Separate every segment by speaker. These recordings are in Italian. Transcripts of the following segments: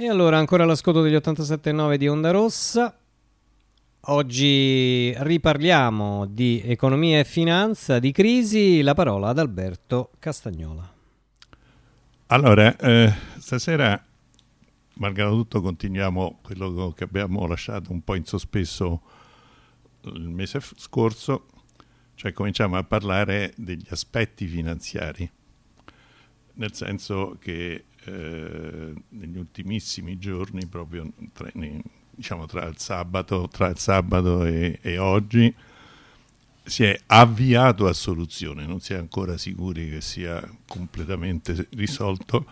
Speaker 1: E allora ancora l'ascolto degli 87.9 di Onda Rossa. Oggi riparliamo di economia e finanza, di crisi, la parola ad Alberto Castagnola.
Speaker 2: Allora, eh, stasera, malgrado tutto, continuiamo quello che abbiamo lasciato un po' in sospeso il mese scorso, cioè cominciamo a parlare degli aspetti finanziari, nel senso che eh, negli ultimissimi giorni, proprio tra, diciamo, tra il sabato, tra il sabato e, e, oggi, si è avviato a soluzione, non si è ancora sicuri che sia completamente risolto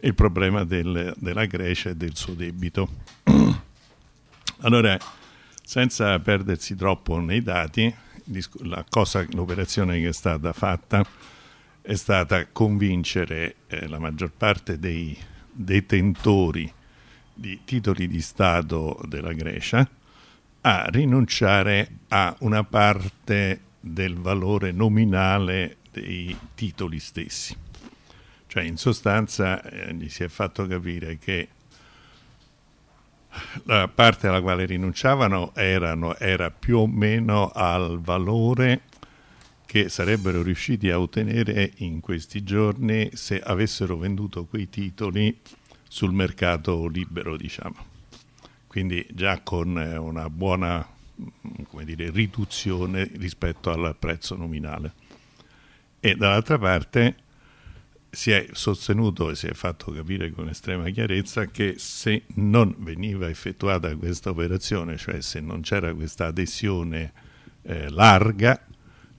Speaker 2: il problema del, della Grecia e del suo debito. allora, senza perdersi troppo nei dati, l'operazione che è stata fatta è stata convincere eh, la maggior parte dei detentori di titoli di Stato della Grecia a rinunciare a una parte del valore nominale dei titoli stessi. Cioè in sostanza eh, gli si è fatto capire che la parte alla quale rinunciavano erano, era più o meno al valore che sarebbero riusciti a ottenere in questi giorni se avessero venduto quei titoli sul mercato libero, diciamo. Quindi già con eh, una buona dire, riduzione rispetto al prezzo nominale. E dall'altra parte si è sostenuto e si è fatto capire con estrema chiarezza che se non veniva effettuata questa operazione, cioè se non c'era questa adesione eh, larga,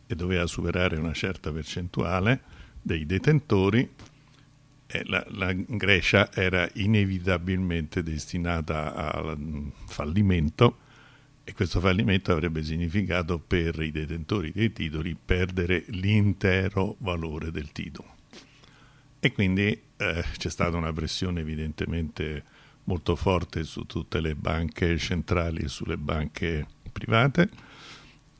Speaker 2: e doveva superare una certa percentuale dei detentori, eh, la, la, Grecia era inevitabilmente destinata al fallimento e questo fallimento avrebbe significato per i detentori dei titoli perdere l'intero valore del titolo. E quindi eh, c'è stata una pressione evidentemente molto forte su tutte le banche centrali e sulle banche private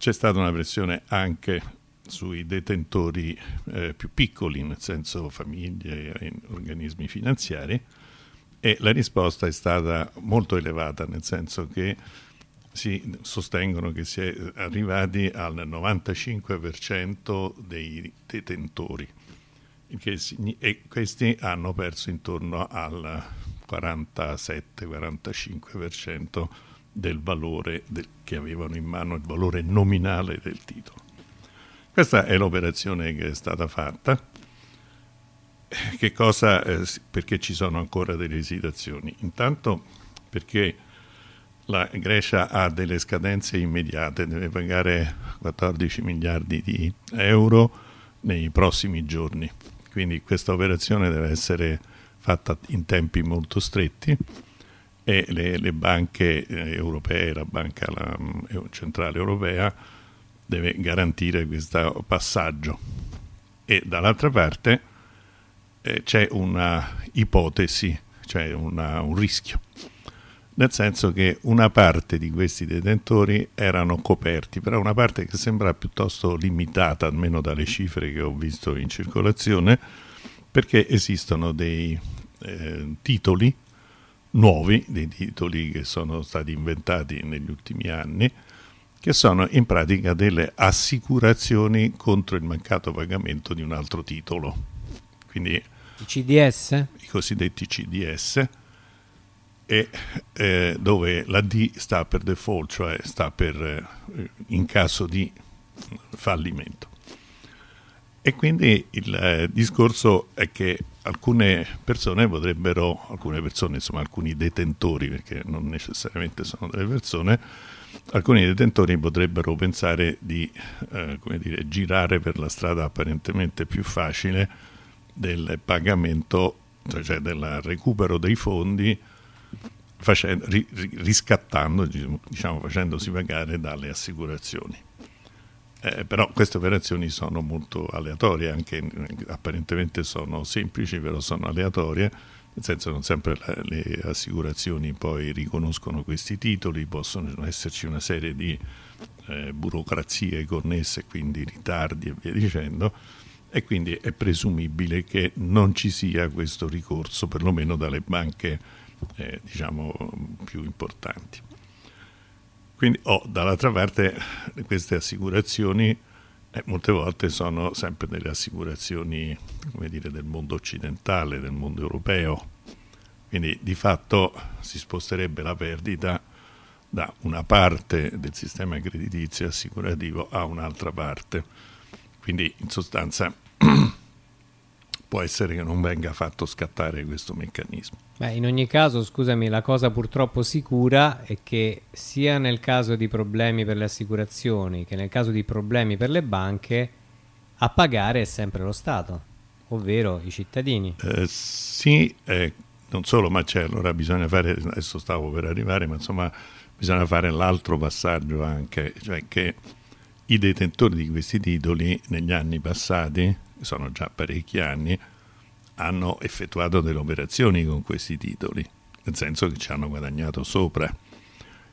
Speaker 2: c'è stata una pressione anche sui detentori eh, più piccoli, nel senso famiglie e organismi finanziari, e la risposta è stata molto elevata, nel senso che si sostengono che si è arrivati al 95% dei detentori e questi hanno perso intorno al 47-45% del valore del, che avevano in mano, il valore nominale del titolo. Questa è l'operazione che è stata fatta. Che cosa, eh, perché ci sono ancora delle esitazioni? Intanto perché la Grecia ha delle scadenze immediate, deve pagare 14 miliardi di euro nei prossimi giorni, quindi questa operazione deve essere fatta in tempi molto stretti e le, le banche eh, europee, la Banca la, mm, Centrale Europea deve garantire questo passaggio. E dall'altra parte eh, c'è una ipotesi, cioè una, un rischio, nel senso che una parte di questi detentori erano coperti, però una parte che sembra piuttosto limitata, almeno dalle cifre che ho visto in circolazione, perché esistono dei eh, titoli nuovi, dei titoli che sono stati inventati negli ultimi anni, che sono in pratica delle assicurazioni contro il mancato pagamento di un altro titolo. Quindi
Speaker 1: i CDS?
Speaker 2: I cosiddetti CDS, e, eh, dove la D sta per default, cioè sta per eh, in caso di fallimento. E quindi il eh, discorso è che alcune persone potrebbero, alcune persone, insomma alcuni detentori, perché non necessariamente sono delle persone, alcuni detentori potrebbero pensare di eh, dire, girare per la strada apparentemente più facile del pagamento, cioè del recupero dei fondi, facendo, ri, riscattando, diciamo, facendosi pagare dalle assicurazioni. Eh, però queste operazioni sono molto aleatorie, anche apparentemente sono semplici, però sono aleatorie, nel senso che non sempre le assicurazioni poi riconoscono questi titoli, possono esserci una serie di eh, burocrazie connesse, quindi ritardi e via dicendo, e quindi è presumibile che non ci sia questo ricorso, perlomeno dalle banche eh, diciamo più importanti. Quindi oh, dall'altra parte queste assicurazioni eh, molte volte sono sempre delle assicurazioni dire, del mondo occidentale, del mondo europeo, quindi di fatto si sposterebbe la perdita da una parte del sistema creditizio assicurativo a un'altra parte. Quindi in sostanza può essere che non venga fatto scattare questo meccanismo.
Speaker 1: Beh, in ogni caso, scusami, la cosa purtroppo sicura è che sia nel caso di problemi per le assicurazioni che nel caso di problemi per le banche, a pagare è sempre lo Stato, ovvero i cittadini.
Speaker 2: Eh, sì, eh, non solo, ma c'è, allora bisogna fare, adesso stavo per arrivare, ma insomma bisogna fare l'altro passaggio anche, cioè che i detentori di questi titoli negli anni passati sono già parecchi anni, hanno effettuato delle operazioni con questi titoli, nel senso che ci hanno guadagnato sopra.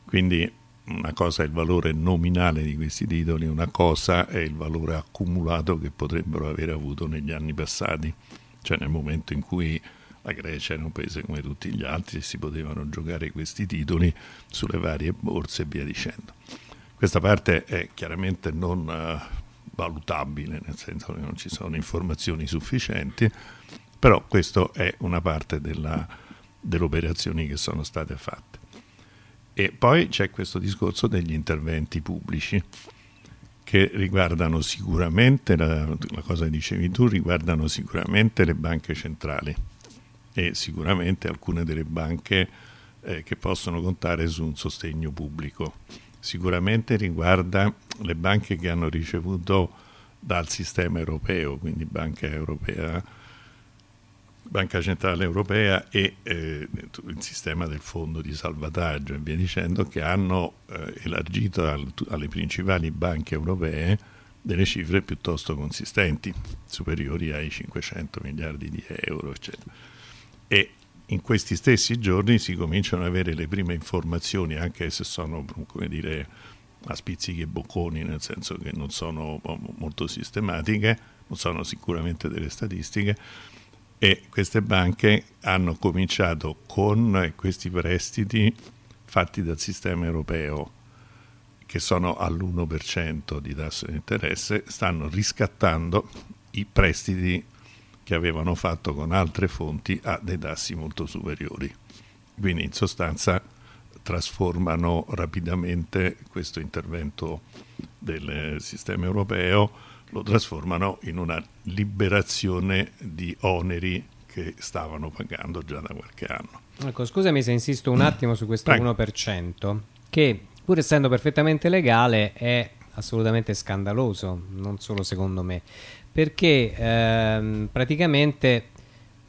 Speaker 2: Quindi una cosa è il valore nominale di questi titoli, una cosa è il valore accumulato che potrebbero aver avuto negli anni passati, cioè nel momento in cui la Grecia era un paese come tutti gli altri e si potevano giocare questi titoli sulle varie borse e via dicendo. Questa parte è chiaramente non uh, valutabile, nel senso che non ci sono informazioni sufficienti, però questa è una parte della, delle operazioni che sono state fatte. E poi c'è questo discorso degli interventi pubblici che riguardano sicuramente, la, la cosa che dicevi tu, riguardano sicuramente le banche centrali e sicuramente alcune delle banche eh, che possono contare su un sostegno pubblico sicuramente riguarda le banche che hanno ricevuto dal sistema europeo, quindi Banca Europea, Banca Centrale Europea e eh, il sistema del fondo di salvataggio e via dicendo, che hanno eh, elargito al, alle principali banche europee delle cifre piuttosto consistenti, superiori ai 500 miliardi di euro, eccetera. E in questi stessi giorni si cominciano ad avere le prime informazioni, anche se sono, come dire, a spizzichi e bocconi, nel senso che non sono molto sistematiche, non sono sicuramente delle statistiche, e queste banche hanno cominciato con questi prestiti fatti dal sistema europeo, che sono all'1% di tasso di interesse, stanno riscattando i prestiti che avevano fatto con altre fonti a dei tassi molto superiori. Quindi in sostanza trasformano rapidamente questo intervento del sistema europeo, lo trasformano in una liberazione di oneri che stavano pagando già da qualche anno.
Speaker 1: Ecco, scusami se insisto un attimo su questo Prego. 1%, che pur essendo perfettamente legale è assolutamente scandaloso, non solo secondo me perché ehm, praticamente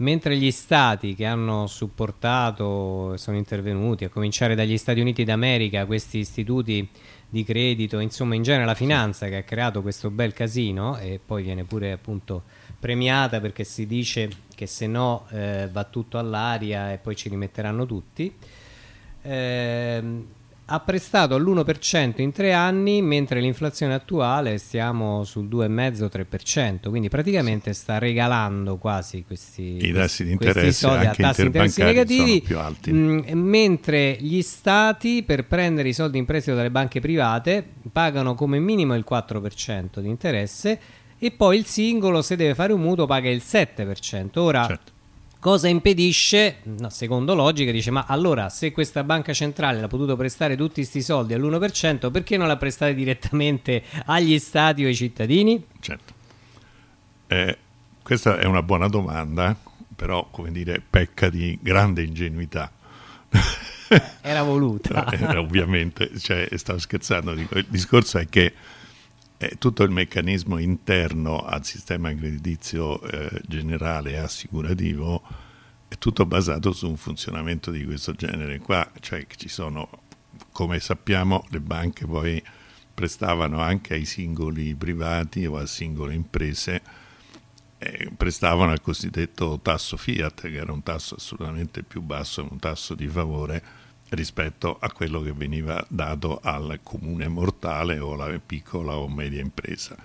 Speaker 1: mentre gli stati che hanno supportato, sono intervenuti, a cominciare dagli Stati Uniti d'America, questi istituti di credito, insomma in genere la finanza che ha creato questo bel casino e poi viene pure appunto premiata perché si dice che se no eh, va tutto all'aria e poi ci rimetteranno tutti. Eh, ha prestato all'1% in tre anni, mentre l'inflazione attuale stiamo sul 2,5-3%, quindi praticamente sta regalando quasi questi,
Speaker 2: I tassi di interesse soldi a tassi interessi negativi, più alti. Mh,
Speaker 1: mm, mentre gli stati per prendere i soldi in prestito dalle banche private pagano come minimo il 4% di interesse e poi il singolo se deve fare un mutuo paga il 7%. Ora certo Cosa impedisce, secondo logica, dice ma allora se questa banca centrale ha potuto prestare tutti questi soldi all'1%, perché non la prestate direttamente agli stati o ai cittadini?
Speaker 2: Certo. Eh, questa è una buona domanda, però come dire pecca di grande ingenuità.
Speaker 1: Era voluta.
Speaker 2: Era ovviamente, cioè, stavo scherzando, il discorso è che eh, tutto il meccanismo interno al sistema creditizio eh, generale e assicurativo è tutto basato su un funzionamento di questo genere qua, cioè ci sono, come sappiamo, le banche poi prestavano anche ai singoli privati o a singole imprese, eh, prestavano al cosiddetto tasso Fiat, che era un tasso assolutamente più basso, un tasso di favore, rispetto a quello che veniva dato al comune mortale o alla piccola o media impresa.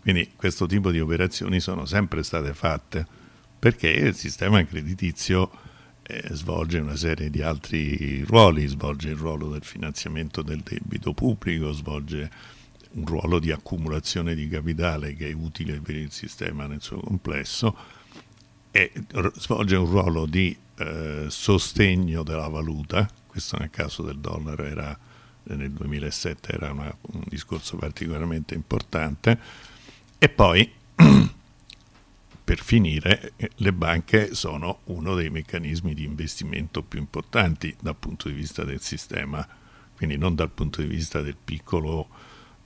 Speaker 2: Quindi questo tipo di operazioni sono sempre state fatte perché il sistema creditizio eh, svolge una serie di altri ruoli, svolge il ruolo del finanziamento del debito pubblico, svolge un ruolo di accumulazione di capitale che è utile per il sistema nel suo complesso e svolge un ruolo di eh, sostegno della valuta, questo nel caso del dollaro era, nel 2007 era una, un discorso particolarmente importante. E poi per finire le banche sono uno dei meccanismi di investimento più importanti dal punto di vista del sistema, quindi non dal punto di vista del piccolo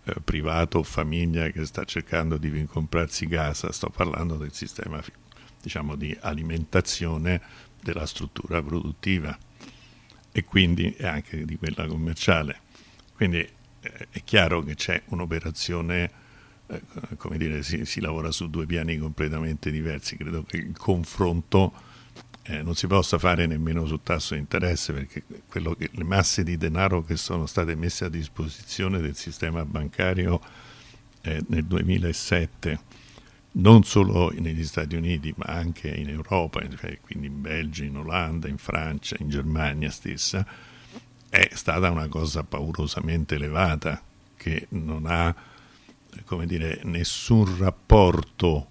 Speaker 2: eh, privato o famiglia che sta cercando di comprarsi casa, sto parlando del sistema diciamo, di alimentazione della struttura produttiva e quindi anche di quella commerciale. Quindi eh, è chiaro che c'è un'operazione, eh, come dire, si, si, lavora su due piani completamente diversi. Credo che il confronto eh, non si possa fare nemmeno sul tasso di interesse perché che, le masse di denaro che sono state messe a disposizione del sistema bancario eh, nel 2007 non solo negli Stati Uniti ma anche in Europa, cioè quindi in Belgio, in Olanda, in Francia, in Germania stessa, è stata una cosa paurosamente elevata che non ha come dire, nessun rapporto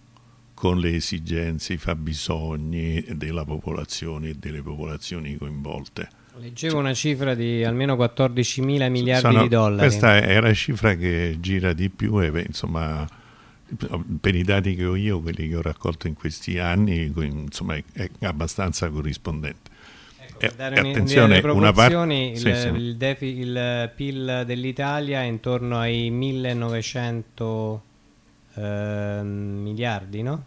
Speaker 2: con le esigenze, i fabbisogni della popolazione e delle popolazioni coinvolte.
Speaker 1: Leggevo una cifra di almeno 14 mila miliardi Sono, di dollari.
Speaker 2: Questa è la cifra che gira di più e insomma per i dati che ho io, quelli che ho raccolto in questi anni, insomma, è, abbastanza corrispondente.
Speaker 1: Ecco, eh, attenzione, una parte il, sì, sì. Il, defi, il, PIL dell'Italia è intorno ai 1900 eh, miliardi, no?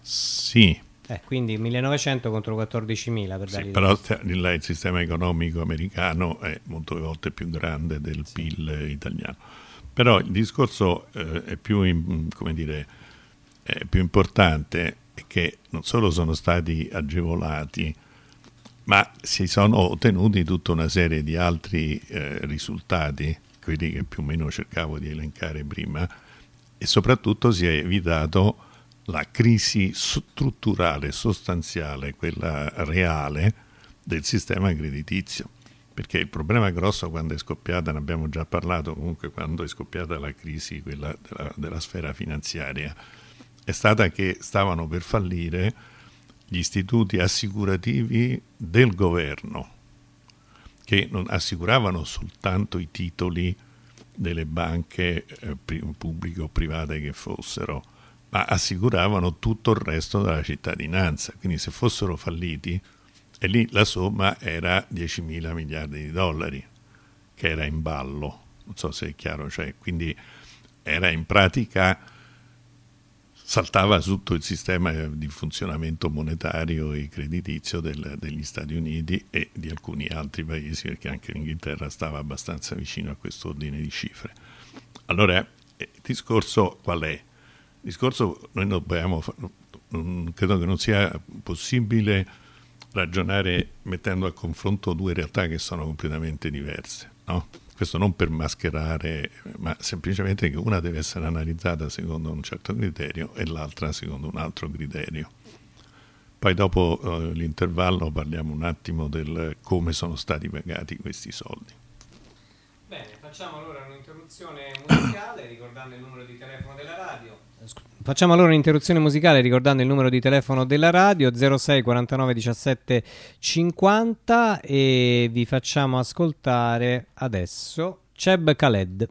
Speaker 2: Sì.
Speaker 1: Eh, quindi 1900 contro 14.000 per sì,
Speaker 2: però il sistema economico americano è molte volte più grande del sì. PIL italiano. Però il discorso eh, è, più, in, dire, è più importante che non solo sono stati agevolati, ma si sono ottenuti tutta una serie di altri eh, risultati, quelli che più o meno cercavo di elencare prima, e soprattutto si è evitato la crisi strutturale, sostanziale, quella reale del sistema creditizio perché il problema grosso quando è scoppiata, ne abbiamo già parlato comunque quando è scoppiata la crisi della, della sfera finanziaria, è stata che stavano per fallire gli istituti assicurativi del governo, che non assicuravano soltanto i titoli delle banche eh, pubbliche o private che fossero, ma assicuravano tutto il resto della cittadinanza. Quindi se fossero falliti e lì la somma era 10 mila miliardi di dollari, che era in ballo, non so se è chiaro, cioè, quindi era in pratica, saltava tutto il sistema di funzionamento monetario e creditizio del, degli Stati Uniti e di alcuni altri paesi, perché anche l'Inghilterra stava abbastanza vicino a questo ordine di cifre. Allora, eh, il discorso qual è? Il discorso noi dobbiamo, credo che non sia possibile ragionare mettendo a confronto due realtà che sono completamente diverse. No? Questo non per mascherare, ma semplicemente che una deve essere analizzata secondo un certo criterio e l'altra secondo un altro criterio. Poi dopo eh, l'intervallo parliamo un attimo del come sono stati pagati questi soldi.
Speaker 1: Facciamo allora un'interruzione musicale ricordando il numero di telefono della radio Facciamo allora un'interruzione musicale ricordando il numero di telefono della radio 06 49 17 50 e vi facciamo ascoltare adesso Cheb Khaled.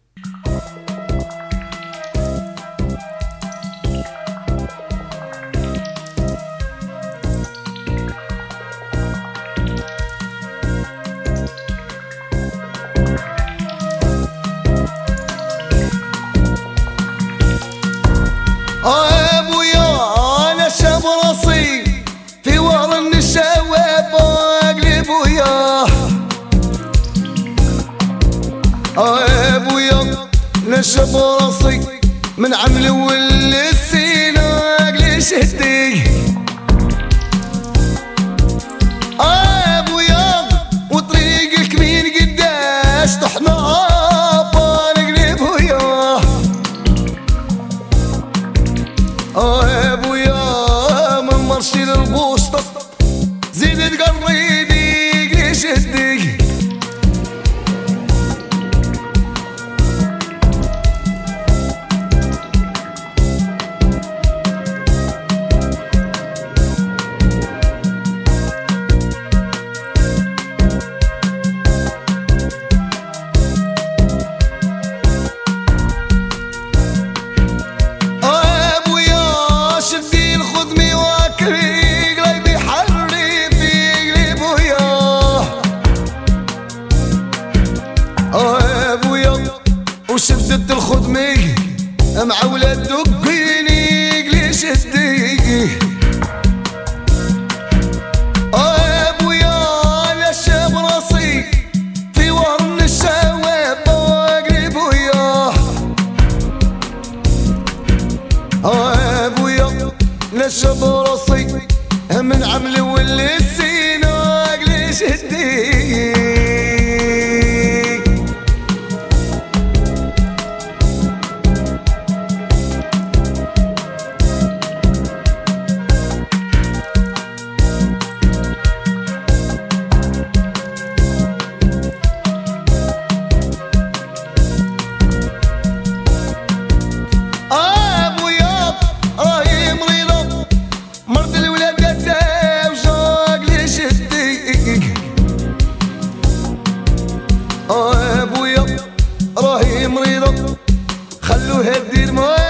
Speaker 3: خلوها تدير ما ما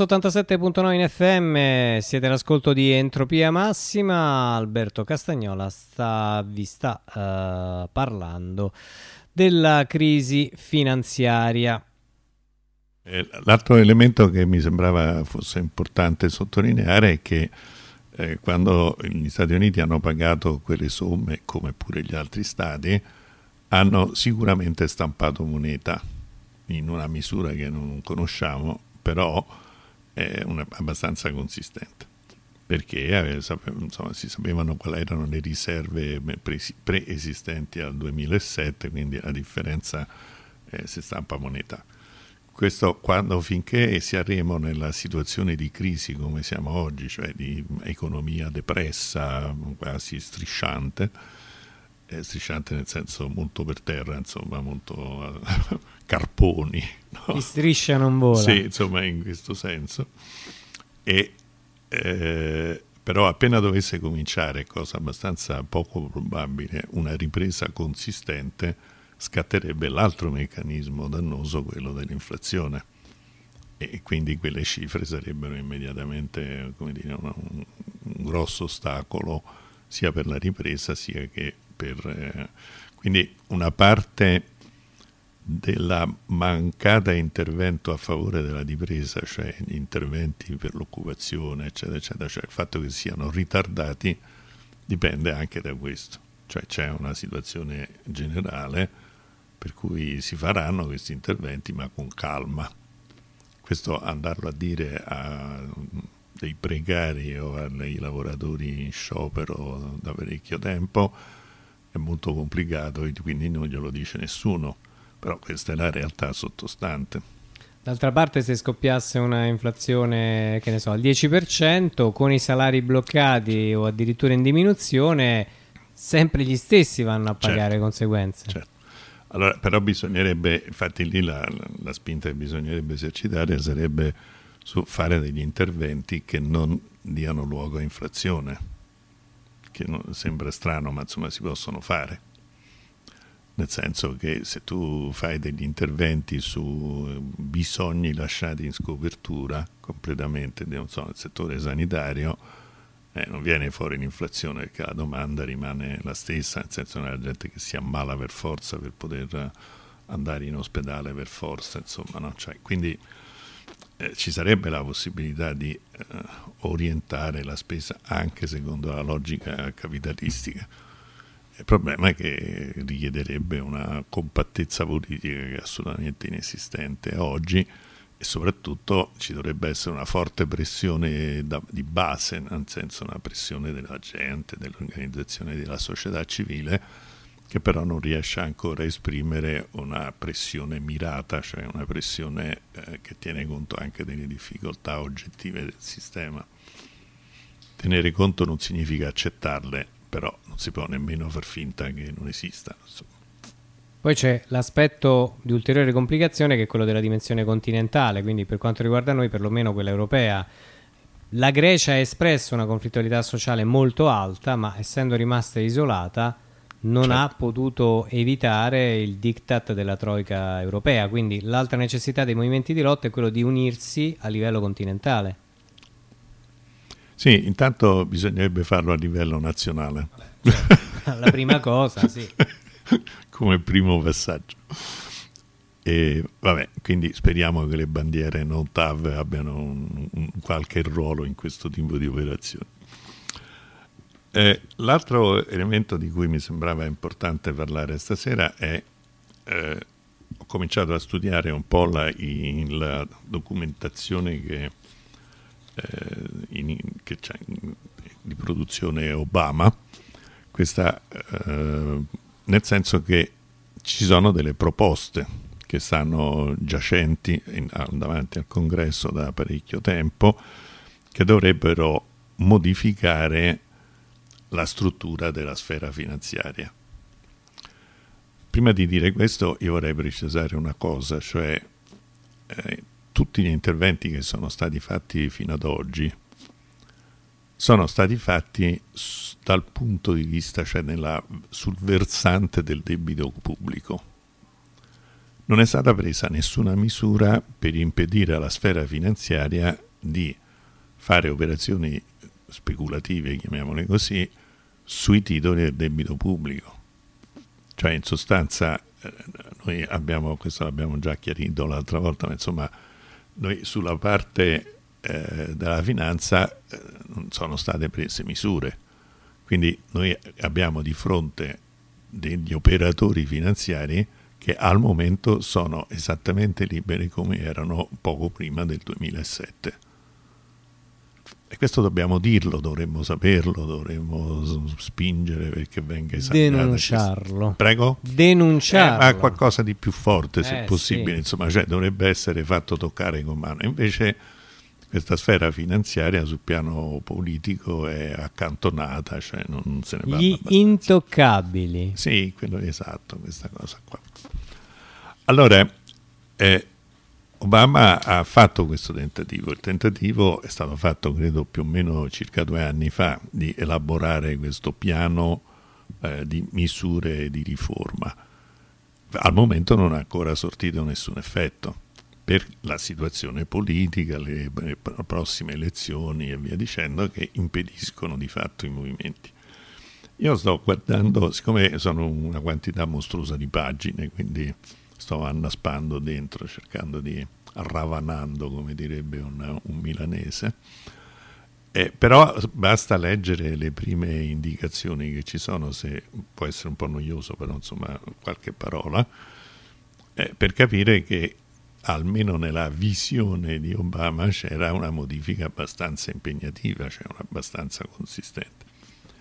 Speaker 1: Onda Rosso 87.9 in FM, siete all'ascolto di Entropia Massima, Alberto Castagnola sta, vi sta eh, parlando della crisi finanziaria.
Speaker 2: Eh, L'altro elemento che mi sembrava fosse importante sottolineare è che eh, quando gli Stati Uniti hanno pagato quelle somme, come pure gli altri stati, hanno sicuramente stampato moneta in una misura che non conosciamo, però è una- abbastanza consistente. Perché eh, insomma, si sapevano quali erano le riserve pre- preesistenti al 2007, quindi la differenza eh, si stampa moneta. Questo quando finché saremo nella situazione di crisi come siamo oggi, cioè di economia depressa, quasi strisciante, eh, strisciante nel senso molto per terra, insomma, molto eh, carponi, no?
Speaker 1: Chi striscia non vola.
Speaker 2: Sì, insomma, in questo senso. E, eh, però appena dovesse cominciare, cosa abbastanza poco probabile, una ripresa consistente, scatterebbe l'altro meccanismo dannoso, quello dell'inflazione. E quindi quelle cifre sarebbero immediatamente come dire, un, un grosso ostacolo sia per la ripresa sia che per... eh, quindi una parte della mancata intervento a favore della ripresa, cioè gli interventi per l'occupazione, eccetera, eccetera, cioè il fatto che siano ritardati dipende anche da questo. Cioè c'è una situazione generale per cui si faranno questi interventi ma con calma. Questo andarlo a dire a dei precari o a dei lavoratori in sciopero da parecchio tempo è molto complicato e quindi non glielo dice nessuno però questa è la realtà sottostante.
Speaker 1: D'altra parte, se scoppiasse una inflazione, che ne so, al 10%, con i salari bloccati o addirittura in diminuzione, sempre gli stessi vanno a pagare
Speaker 2: Certo.
Speaker 1: conseguenze.
Speaker 2: Certo. Allora, però bisognerebbe, infatti lì la, la- spinta che bisognerebbe esercitare sarebbe su fare degli interventi che non diano luogo a inflazione, che non- sembra strano, ma insomma si possono fare. Nel senso che se tu fai degli interventi su eh, bisogni lasciati in scopertura completamente, so, nel settore sanitario, eh, non viene fuori l'inflazione perché la domanda rimane la stessa, nel senso che la gente che si ammala per forza per poter andare in ospedale per forza, insomma, no? Cioè, quindi eh, ci sarebbe la possibilità di eh, orientare la spesa anche secondo la logica capitalistica. Il problema è che richiederebbe una compattezza politica che è assolutamente inesistente oggi e soprattutto ci dovrebbe essere una forte pressione da- di base, nel senso una pressione della gente, dell'organizzazione della società civile, che però non riesce ancora a esprimere una pressione mirata, cioè una pressione eh, che tiene conto anche delle difficoltà oggettive del sistema. Tenere conto non significa accettarle, però non si può nemmeno far finta che non esistano. insomma.
Speaker 1: Poi c'è l'aspetto di ulteriore complicazione che è quello della dimensione continentale, quindi per quanto riguarda noi, perlomeno quella europea, la Grecia ha espresso una conflittualità sociale molto alta, ma essendo rimasta isolata non certo. ha potuto evitare il diktat della troica europea, quindi l'altra necessità dei movimenti di lotta è quello di unirsi a livello continentale.
Speaker 2: Sì, intanto bisognerebbe farlo a livello nazionale.
Speaker 1: La prima cosa, sì.
Speaker 2: Come primo passaggio. E vabbè, quindi speriamo che le bandiere non TAV abbiano un, un qualche ruolo in questo tipo di operazioni. Eh, l'altro elemento di cui mi sembrava importante parlare stasera è eh, ho cominciato a studiare un po' la, in, la documentazione che, in, che c'è di produzione Obama, questa, eh, nel senso che ci sono delle proposte che stanno giacenti in, davanti al congresso da parecchio tempo che dovrebbero modificare la struttura della sfera finanziaria. Prima di dire questo io vorrei precisare una cosa, cioè eh, tutti gli interventi che sono stati fatti fino ad oggi sono stati fatti dal punto di vista, cioè nella, sul versante del debito pubblico. Non è stata presa nessuna misura per impedire alla sfera finanziaria di fare operazioni speculative, chiamiamole così, sui titoli del debito pubblico. Cioè in sostanza eh, noi abbiamo, questo l'abbiamo già chiarito l'altra volta, ma insomma noi sulla parte eh, della finanza eh, non sono state prese misure. Quindi noi abbiamo di fronte degli operatori finanziari che al momento sono esattamente liberi come erano poco prima del 2007 e questo dobbiamo dirlo, dovremmo saperlo, dovremmo spingere perché venga esaminato.
Speaker 1: Denunciarlo.
Speaker 2: Prego?
Speaker 1: Denunciarlo.
Speaker 2: Eh, ma qualcosa di più forte, se
Speaker 1: eh,
Speaker 2: possibile,
Speaker 1: sì.
Speaker 2: insomma, cioè, dovrebbe essere fatto toccare con mano. Invece questa sfera finanziaria sul piano politico è accantonata, cioè non se ne parla
Speaker 1: Gli
Speaker 2: abbastanza.
Speaker 1: intoccabili.
Speaker 2: Sì, quello è esatto, questa cosa qua. Allora, eh, Obama ha fatto questo tentativo, il tentativo è stato fatto credo più o meno circa due anni fa di elaborare questo piano eh, di misure di riforma. Al momento non ha ancora sortito nessun effetto per la situazione politica, le, le prossime elezioni e via dicendo che impediscono di fatto i movimenti. Io sto guardando, siccome sono una quantità mostruosa di pagine, quindi sto annaspando dentro, cercando di ravanando, come direbbe un, un milanese. Eh, però basta leggere le prime indicazioni che ci sono, se può essere un po' noioso, però insomma qualche parola, eh, per capire che almeno nella visione di Obama c'era una modifica abbastanza impegnativa, cioè abbastanza consistente.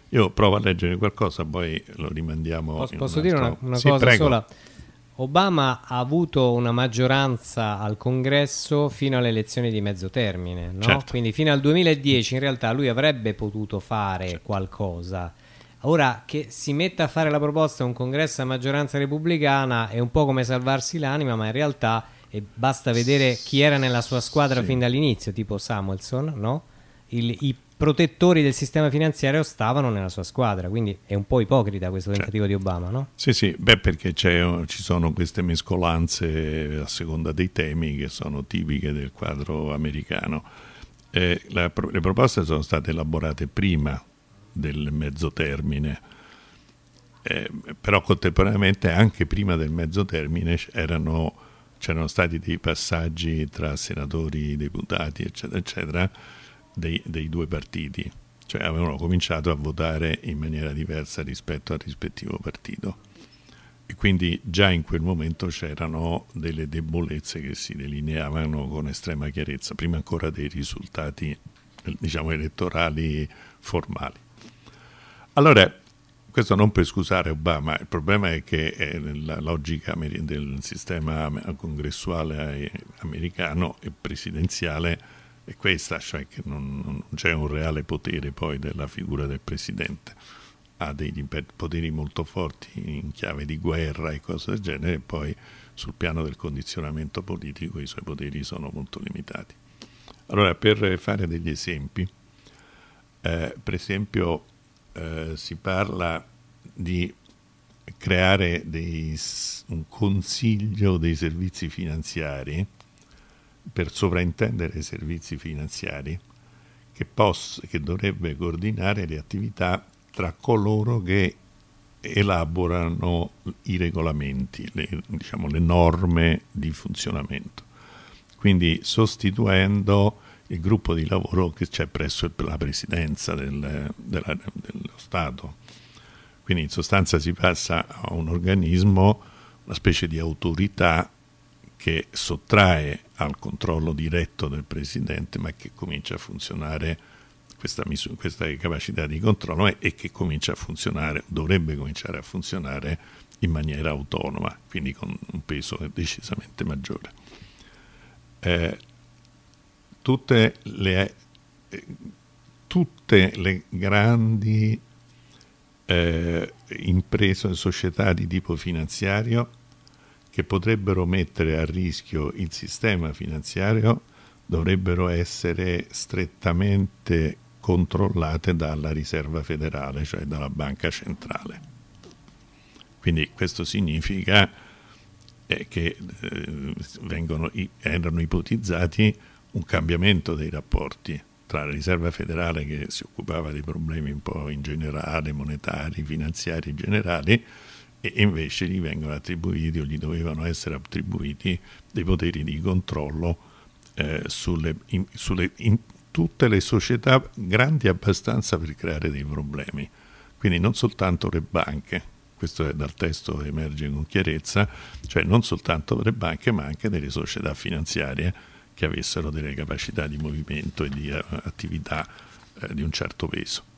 Speaker 2: Io provo a leggere qualcosa, poi lo rimandiamo.
Speaker 1: Posso, posso dire
Speaker 2: altro...
Speaker 1: una, una
Speaker 2: sì,
Speaker 1: cosa
Speaker 2: prego.
Speaker 1: sola? Obama ha avuto una maggioranza al congresso fino alle elezioni di mezzo termine, no?
Speaker 2: Certo.
Speaker 1: quindi fino al 2010 in realtà lui avrebbe potuto fare
Speaker 2: Certo.
Speaker 1: qualcosa. Ora che si metta a fare la proposta a un congresso a maggioranza repubblicana è un po' come salvarsi l'anima, ma in realtà basta vedere chi era nella sua squadra
Speaker 2: Sì.
Speaker 1: fin dall'inizio, tipo Samuelson, no? Il- I protettori del sistema finanziario stavano nella sua squadra, quindi è un po' ipocrita questo
Speaker 2: Certo.
Speaker 1: tentativo di Obama, no?
Speaker 2: Sì, sì, beh, perché c'è- ci sono queste mescolanze a seconda dei temi che sono tipiche del quadro americano. Eh, la le proposte sono state elaborate prima del mezzo termine, eh, però contemporaneamente anche prima del mezzo termine erano- c'erano stati dei passaggi tra senatori, deputati, eccetera, eccetera, dei, dei due partiti, cioè avevano cominciato a votare in maniera diversa rispetto al rispettivo partito. E quindi già in quel momento c'erano delle debolezze che si delineavano con estrema chiarezza, prima ancora dei risultati diciamo, elettorali formali. Allora, questo non per scusare Obama, il problema è che eh, la logica del sistema congressuale americano e presidenziale è questa, cioè che non, non c'è un reale potere poi della figura del presidente. ha dei poteri molto forti in chiave di guerra e cose del genere, e poi sul piano del condizionamento politico i suoi poteri sono molto limitati. Allora, per fare degli esempi, eh, per esempio eh, si parla di creare dei, un consiglio dei servizi finanziari per sovraintendere i servizi finanziari che, possa, che dovrebbe coordinare le attività tra coloro che elaborano i regolamenti, le, diciamo, le norme di funzionamento. Quindi sostituendo il gruppo di lavoro che c'è presso la presidenza del, della, dello Stato. Quindi in sostanza si passa a un organismo, una specie di autorità che sottrae al controllo diretto del presidente, ma che comincia a funzionare questa, misura, questa capacità di controllo e che comincia a funzionare, dovrebbe cominciare a funzionare in maniera autonoma, quindi con un peso decisamente maggiore. Eh, tutte, le, eh, tutte le grandi eh, imprese e società di tipo finanziario che potrebbero mettere a rischio il sistema finanziario dovrebbero essere strettamente controllate dalla riserva federale, cioè dalla banca centrale. Quindi questo significa eh, che eh, vengono, erano ipotizzati un cambiamento dei rapporti tra la riserva federale che si occupava dei problemi un po' in generale, monetari, finanziari generali, e invece gli vengono attribuiti o gli dovevano essere attribuiti dei poteri di controllo eh, sulle, in, sulle in, tutte le società grandi abbastanza per creare dei problemi. Quindi non soltanto le banche, questo dal testo emerge con chiarezza, cioè non soltanto le banche ma anche delle società finanziarie che avessero delle capacità di movimento e di uh, attività uh, di un certo peso.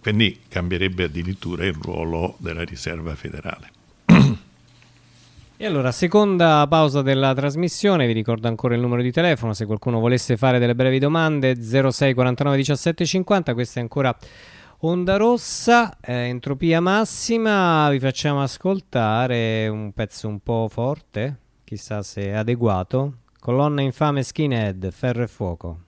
Speaker 2: Quindi cambierebbe addirittura il ruolo della riserva federale.
Speaker 1: E allora, seconda pausa della trasmissione, vi ricordo ancora il numero di telefono, se qualcuno volesse fare delle brevi domande, 06 49 17 50, questa è ancora Onda Rossa, eh, Entropia Massima, vi facciamo ascoltare un pezzo un po' forte, chissà se è adeguato, colonna infame skinhead, ferro e fuoco.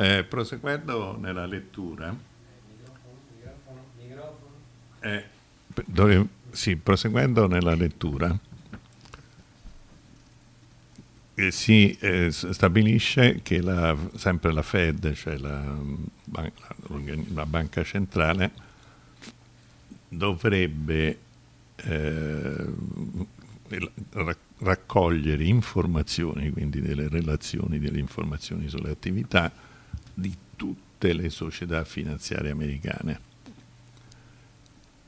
Speaker 2: Eh, proseguendo nella lettura, eh, dove, sì, proseguendo nella lettura, eh, si eh, stabilisce che la, sempre la Fed, cioè la, la, la banca centrale, dovrebbe eh, raccogliere informazioni, quindi delle relazioni, delle informazioni sulle attività di tutte le società finanziarie americane.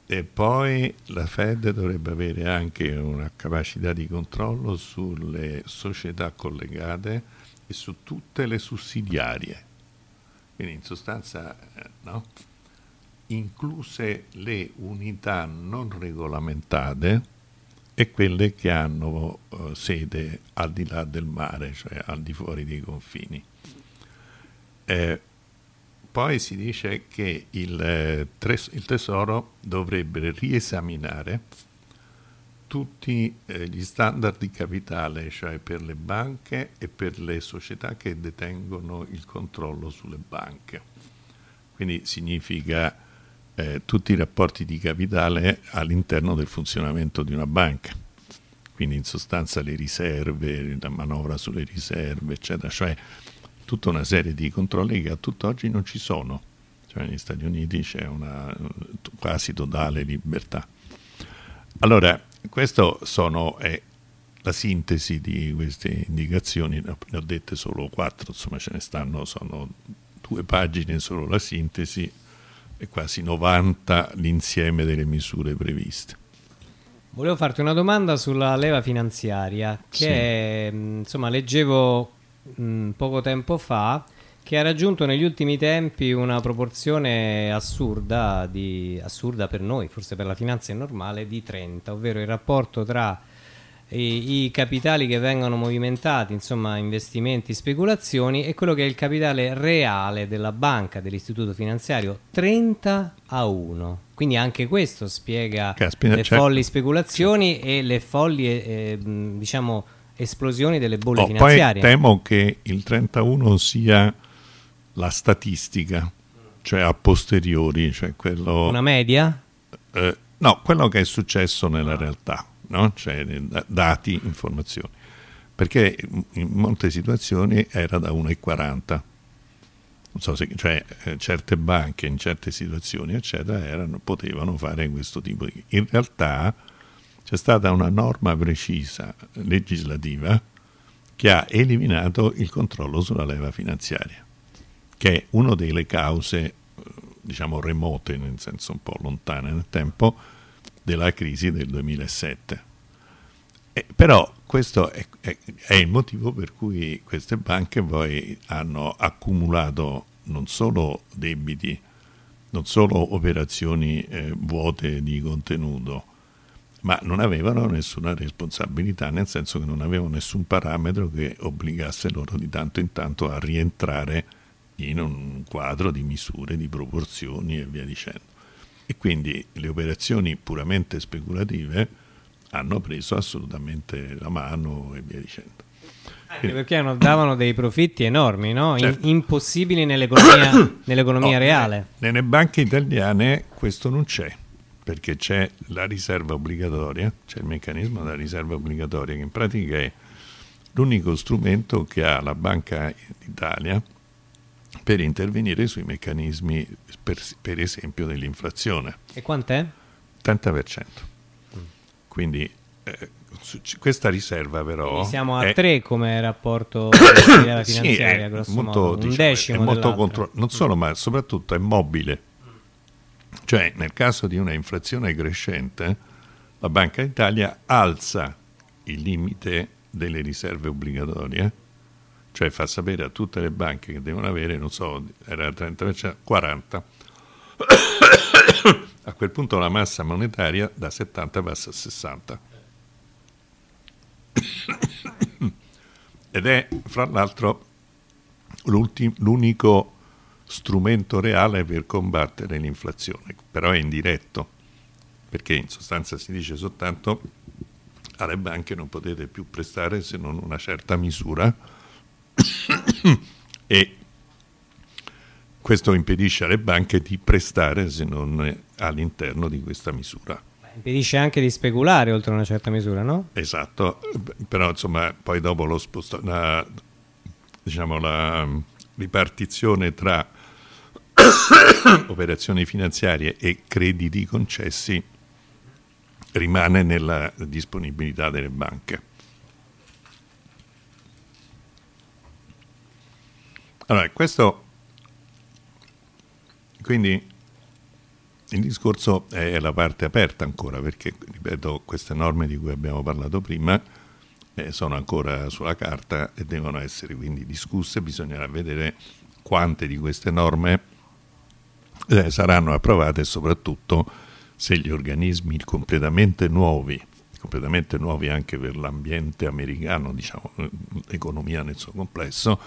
Speaker 2: E poi la Fed dovrebbe avere anche una capacità di controllo sulle società collegate e su tutte le sussidiarie. Quindi in sostanza, eh, no? incluse le unità non regolamentate e quelle che hanno uh, sede al di là del mare, cioè al di fuori dei confini. Eh, poi si dice che il, eh, tres- il, Tesoro dovrebbe riesaminare tutti eh, gli standard di capitale, cioè per le banche e per le società che detengono il controllo sulle banche. Quindi significa eh, tutti i rapporti di capitale all'interno del funzionamento di una banca. Quindi in sostanza le riserve, la manovra sulle riserve, eccetera, cioè tutta una serie di controlli che a tutt'oggi non ci sono. Cioè negli Stati Uniti c'è una quasi totale libertà. Allora, questa è la sintesi di queste indicazioni, ne ho dette solo quattro, insomma ce ne stanno, sono due pagine solo la sintesi e quasi 90 l'insieme delle misure previste.
Speaker 1: Volevo farti una domanda sulla leva finanziaria che sì. insomma leggevo mh, poco tempo fa che ha raggiunto negli ultimi tempi una proporzione assurda, di, assurda per noi, forse per la finanza è normale, di 30, ovvero il rapporto tra i, i, capitali che vengono movimentati, insomma investimenti, speculazioni e quello che è il capitale reale della banca, dell'istituto finanziario, 30 a 1. Quindi anche questo spiega Caspita, le certo. folli speculazioni e le folli eh, diciamo esplosioni delle bolle oh, finanziarie.
Speaker 2: Poi temo che il 31 sia la statistica, cioè a posteriori, cioè quello...
Speaker 1: Una media?
Speaker 2: Eh, no, quello che è successo nella realtà no? cioè dati, informazioni, perché in molte situazioni era da 1,40. Non so se, cioè, eh, certe banche in certe situazioni, eccetera, erano, potevano fare questo tipo di... In realtà c'è stata una norma precisa legislativa che ha eliminato il controllo sulla leva finanziaria, che è una delle cause, eh, diciamo, remote, nel senso un po' lontane nel tempo, della crisi del 2007. Eh, però questo è, è, è, il motivo per cui queste banche poi hanno accumulato non solo debiti, non solo operazioni eh, vuote di contenuto, ma non avevano nessuna responsabilità, nel senso che non avevano nessun parametro che obbligasse loro di tanto in tanto a rientrare in un quadro di misure, di proporzioni e via dicendo e quindi le operazioni puramente speculative hanno preso assolutamente la mano e via dicendo.
Speaker 1: Anche perché davano dei profitti enormi, no? certo. Impossibili nell'economia, nell'economia oh, reale.
Speaker 2: Nelle banche italiane questo non c'è, perché c'è la riserva obbligatoria, c'è il meccanismo della riserva obbligatoria, che in pratica è l'unico strumento che ha la Banca d'Italia per intervenire sui meccanismi, per, per esempio, dell'inflazione.
Speaker 1: E quant'è?
Speaker 2: 30%. Mm. Quindi eh, questa riserva però...
Speaker 1: Quindi siamo a 3 come rapporto finanziaria, sì, grosso
Speaker 2: molto,
Speaker 1: modo.
Speaker 2: Diciamo, un decimo è molto contro- Non solo, ma soprattutto è mobile. Cioè, nel caso di una inflazione crescente, la Banca d'Italia alza il limite delle riserve obbligatorie cioè fa sapere a tutte le banche che devono avere, non so, era 30%, 40%. a quel punto la massa monetaria da 70 passa a 60. Ed è, fra l'altro, l'unico strumento reale per combattere l'inflazione, però è indiretto, perché in sostanza si dice soltanto alle banche non potete più prestare se non una certa misura e questo impedisce alle banche di prestare se non all'interno di questa misura.
Speaker 1: Impedisce anche di speculare oltre una certa misura, no?
Speaker 2: Esatto, però insomma poi dopo lo sposta- la, diciamo, la ripartizione tra operazioni finanziarie e crediti concessi rimane nella disponibilità delle banche. Allora, questo quindi il discorso è la parte aperta ancora, perché, ripeto, queste norme di cui abbiamo parlato prima eh, sono ancora sulla carta e devono essere quindi discusse, bisognerà vedere quante di queste norme eh, saranno approvate soprattutto se gli organismi completamente nuovi, completamente nuovi anche per l'ambiente americano, diciamo, l'economia nel suo complesso,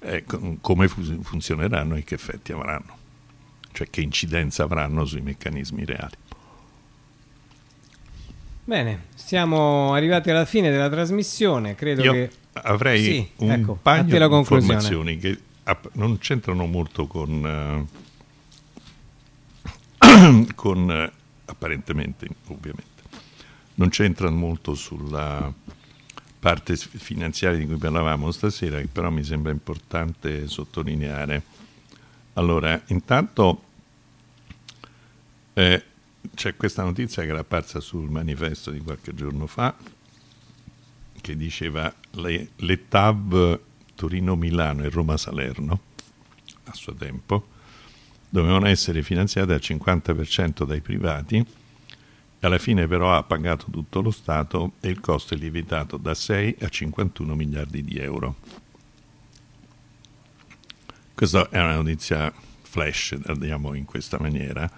Speaker 2: eh, come funzioneranno e che effetti avranno. Cioè che incidenza avranno sui meccanismi reali.
Speaker 1: Bene, siamo arrivati alla fine della trasmissione, credo
Speaker 2: Io
Speaker 1: che...
Speaker 2: avrei sì, un ecco, paio di informazioni che non c'entrano molto con, uh, con uh, apparentemente, ovviamente, non c'entrano molto sulla parte finanziaria di cui parlavamo stasera, però mi sembra importante sottolineare. Allora, intanto eh, c'è questa notizia che era apparsa sul manifesto di qualche giorno fa che diceva le, le TAV Torino-Milano e Roma-Salerno a suo tempo dovevano essere finanziate al 50% dai privati alla fine però ha pagato tutto lo Stato e il costo è lievitato da 6 a 51 miliardi di euro. Questa è una notizia flash, andiamo in questa maniera,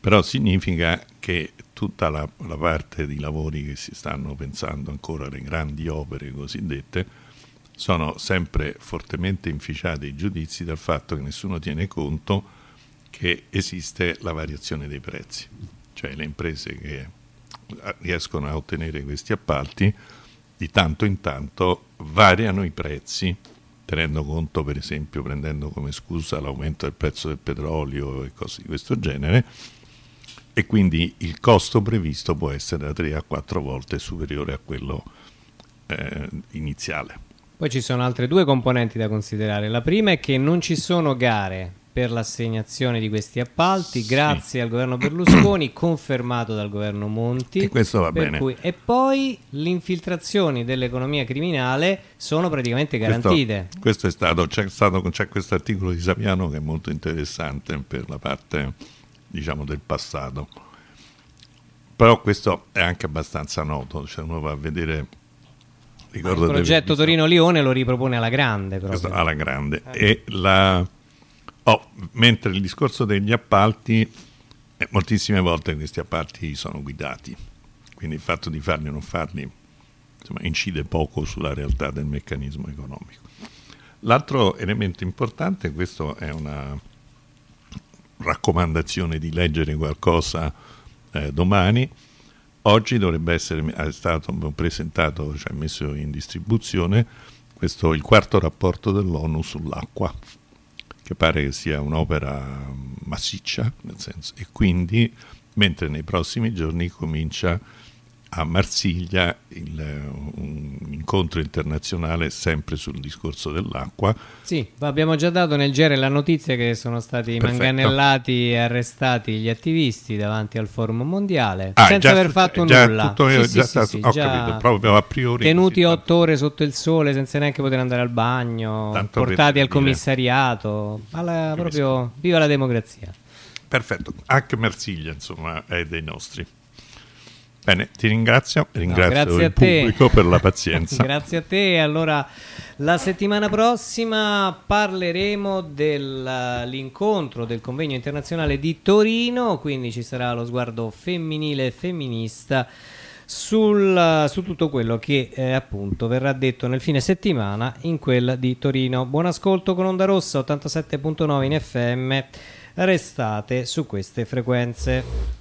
Speaker 2: però significa che tutta la, la, parte di lavori che si stanno pensando ancora, le grandi opere cosiddette, sono sempre fortemente inficiati i giudizi dal fatto che nessuno tiene conto che esiste la variazione dei prezzi, cioè le imprese che riescono a ottenere questi appalti di tanto in tanto variano i prezzi tenendo conto per esempio prendendo come scusa l'aumento del prezzo del petrolio e cose di questo genere e quindi il costo previsto può essere da 3 a 4 volte superiore a quello eh, iniziale.
Speaker 1: Poi ci sono altre due componenti da considerare. La prima è che non ci sono gare per l'assegnazione di questi appalti, grazie sì. al governo Berlusconi, confermato dal governo Monti.
Speaker 2: E questo va bene.
Speaker 1: Cui, e poi le infiltrazioni dell'economia criminale sono praticamente garantite.
Speaker 2: Questo, questo è stato, c'è, stato, c'è questo articolo di Sapiano che è molto interessante per la parte diciamo del passato. Però questo è anche abbastanza noto, cioè uno va a vedere
Speaker 1: il progetto Torino-Lione lo ripropone alla grande.
Speaker 2: Alla grande. Eh. E la, Oh, mentre il discorso degli appalti, eh, moltissime volte questi appalti sono guidati, quindi il fatto di farli o non farli insomma, incide poco sulla realtà del meccanismo economico. L'altro elemento importante, questo è una raccomandazione di leggere qualcosa eh, domani, oggi dovrebbe essere stato presentato, cioè messo in distribuzione, questo, il quarto rapporto dell'ONU sull'acqua che pare che sia un'opera massiccia, senso, e quindi mentre nei prossimi giorni comincia a Marsiglia il, un incontro internazionale sempre sul discorso dell'acqua.
Speaker 1: Sì, abbiamo già dato nel GR la notizia che sono stati Perfetto. manganellati e arrestati gli attivisti davanti al forum mondiale ah, senza aver fatto
Speaker 2: già
Speaker 1: nulla.
Speaker 2: Tutto, sì, sì, stato, sì, ho capito, proprio a priori.
Speaker 1: Tenuti otto ore sotto il sole senza neanche poter andare al bagno, Tanto portati al commissariato. Alla, proprio, viva la democrazia.
Speaker 2: Perfetto, anche Marsiglia insomma è dei nostri. Bene, ti ringrazio, ringrazio no, il pubblico per la pazienza.
Speaker 1: grazie a te. Allora, la settimana prossima parleremo dell'incontro del convegno internazionale di Torino, quindi ci sarà lo sguardo femminile e femminista sul, su tutto quello che eh, appunto verrà detto nel fine settimana in quella di Torino. Buon ascolto con Onda Rossa 87.9 in FM. Restate su queste frequenze.